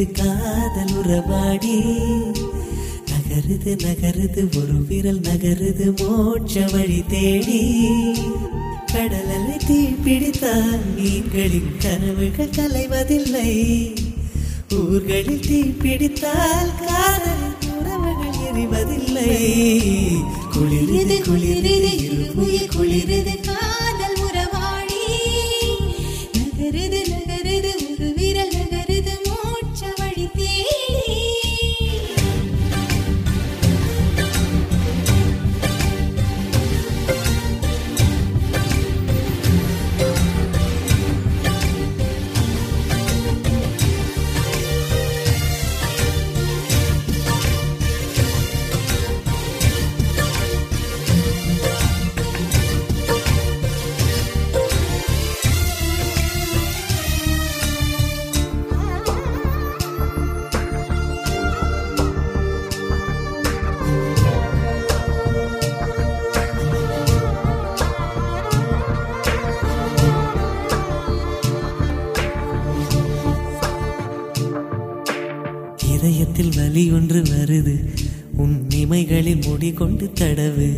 நகருது காதல் உறவாடி. நகருது நகருது ஒரு விரல் நகருது மோட்ச வழி தேடி. கடலலை தீ பிடித்தால் மீன்களின் கனவுகள் கலைவதில்லை. ஊர்களில் தீ பிடித்தால் காதலின் உறவுகள் எறிவதில்லை குளிரிது குளிரிது இருமுயிர் குளிருது இதயத்தில் வலி ஒன்று வருது. உன் இமைகளில் முடி கொண்டு தடவு.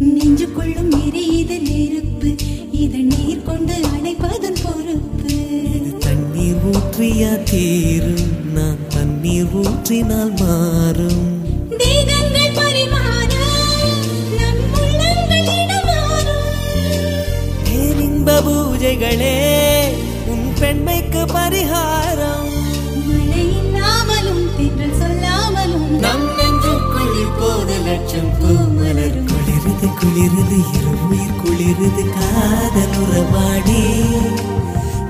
நெஞ்சுக்குள்ளும் எரியுது நெருப்பு. இதை நீர் கொண்டு அணைப்பதன் பொறுப்பு. தண்ணீர் ஊற்றியா தீரும். நான் தண்ணீர் ஊற்றினால் மாறும். பூஜைகளே உன் பெண்மைக்கு பரிகாரம். லட்சம் பூமலர் குளிருது குளிருது இருமுயிர் குளிருது காதல் உறவாடி.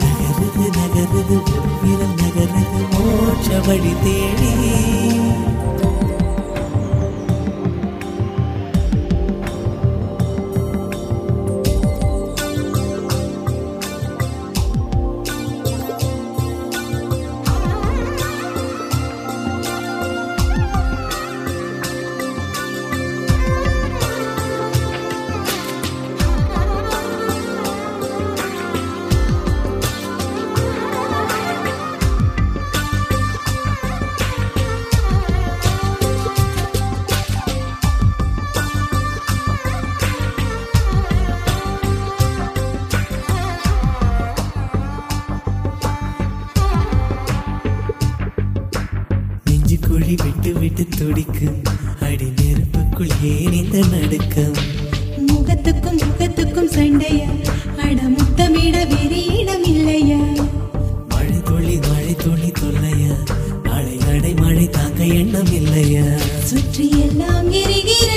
நகருது நகருது ஒரு நகருது மோட்ச வழி தேடி. குழி விட்டு விட்டு துடிக்கும் அடி நெருப்புக்குள் ஏன் இந்த நடுக்கம் முகத்துக்கும் முகத்துக்கும் சண்டையா. அட முத்தமிட வேறு இடம் இல்லையா. மழை துளி மழை துளி தொல்லையா. மழை அடை மழை தாங்க எண்ணம் இல்லையா. சுற்றி எல்லாம் எரிகிற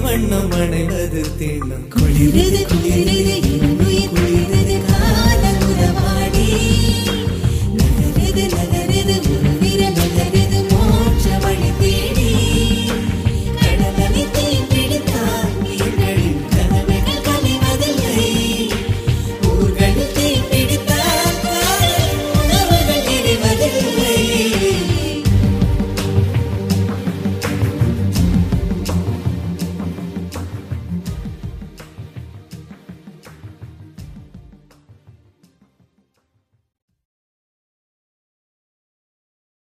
வண்ணம் சுற்றி நின்றாடும் தீவண்ணம் அணைவது தீண்ணம்